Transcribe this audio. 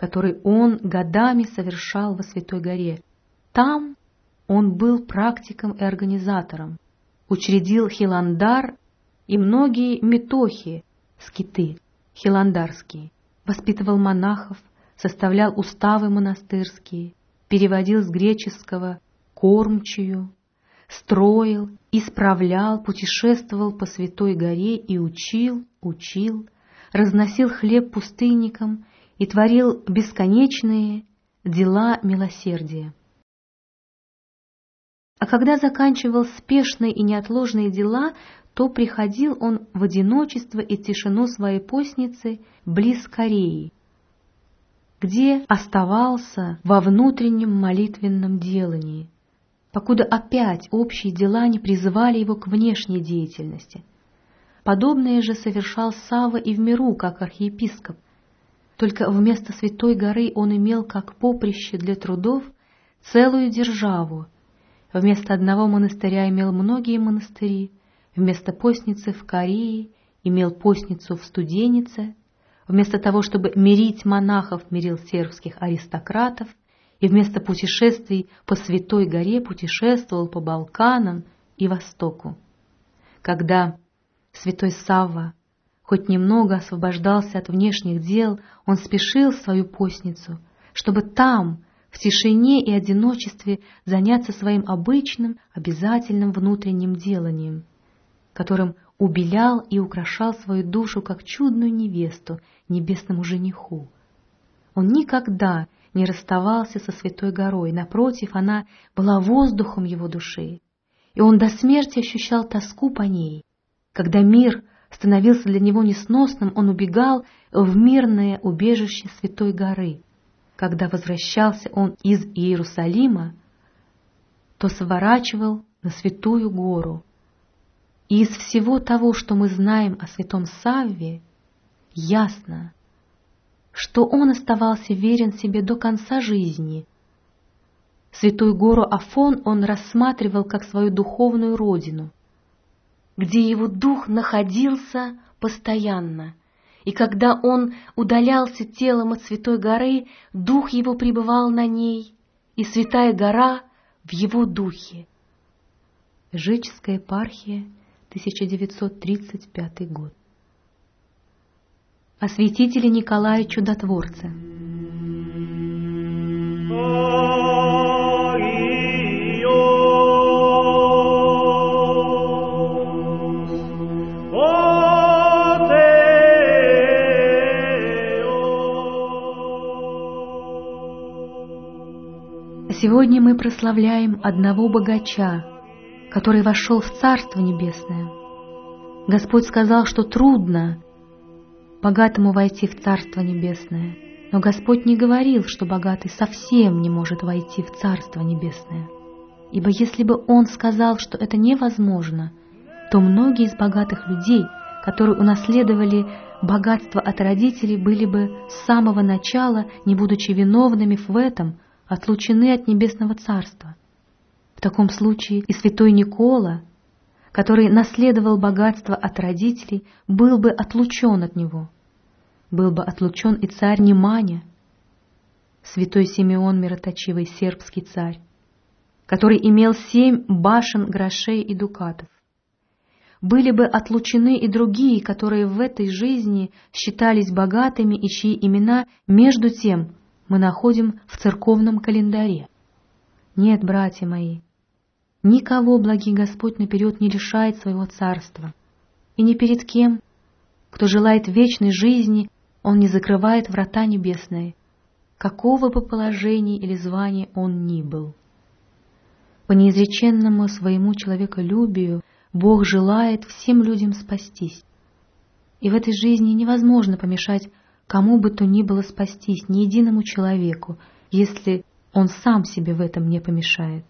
который он годами совершал во Святой Горе. Там он был практиком и организатором, учредил Хиландар и многие метохи, скиты, хиландарские, воспитывал монахов, составлял уставы монастырские, переводил с греческого кормчую, строил, исправлял, путешествовал по Святой горе и учил, учил, разносил хлеб пустынникам и творил бесконечные дела милосердия. А когда заканчивал спешные и неотложные дела, то приходил он в одиночество и тишину своей постницы близ Кореи, где оставался во внутреннем молитвенном делании, покуда опять общие дела не призывали его к внешней деятельности. Подобное же совершал Сава и в миру, как архиепископ, только вместо Святой горы он имел как поприще для трудов целую державу, вместо одного монастыря имел многие монастыри, вместо постницы в Корее имел постницу в Студенице, вместо того, чтобы мирить монахов, мирил сербских аристократов, и вместо путешествий по Святой горе путешествовал по Балканам и Востоку. Когда святой Савва хоть немного освобождался от внешних дел, он спешил в свою постницу, чтобы там, в тишине и одиночестве, заняться своим обычным, обязательным внутренним деланием, которым убелял и украшал свою душу как чудную невесту небесному жениху. Он никогда не расставался со Святой Горой, напротив, она была воздухом его души, и он до смерти ощущал тоску по ней, когда мир становился для него несносным, он убегал в мирное убежище Святой горы. Когда возвращался он из Иерусалима, то сворачивал на Святую гору. И из всего того, что мы знаем о святом Савве, ясно, что он оставался верен себе до конца жизни. Святую гору Афон он рассматривал как свою духовную родину — где его дух находился постоянно. И когда он удалялся телом от Святой горы, дух его пребывал на ней, и Святая гора в его духе. Жеческая епархия, 1935 год. О святителе Николае Чудотворце. Сегодня мы прославляем одного богача, который вошел в Царство Небесное. Господь сказал, что трудно богатому войти в Царство Небесное, но Господь не говорил, что богатый совсем не может войти в Царство Небесное. Ибо если бы Он сказал, что это невозможно, то многие из богатых людей, которые унаследовали богатство от родителей, были бы с самого начала, не будучи виновными в этом, отлучены от небесного царства. В таком случае и святой Никола, который наследовал богатство от родителей, был бы отлучен от него. Был бы отлучен и царь Неманя, святой Симеон Мироточивый, сербский царь, который имел семь башен грошей и дукатов. Были бы отлучены и другие, которые в этой жизни считались богатыми и чьи имена между тем мы находим в церковном календаре. Нет, братья мои, никого благий Господь наперед не лишает своего царства, и ни перед кем, кто желает вечной жизни, Он не закрывает врата небесные, какого бы положения или звания он ни был. По неизреченному своему человеколюбию Бог желает всем людям спастись. И в этой жизни невозможно помешать кому бы то ни было спастись, ни единому человеку, если он сам себе в этом не помешает.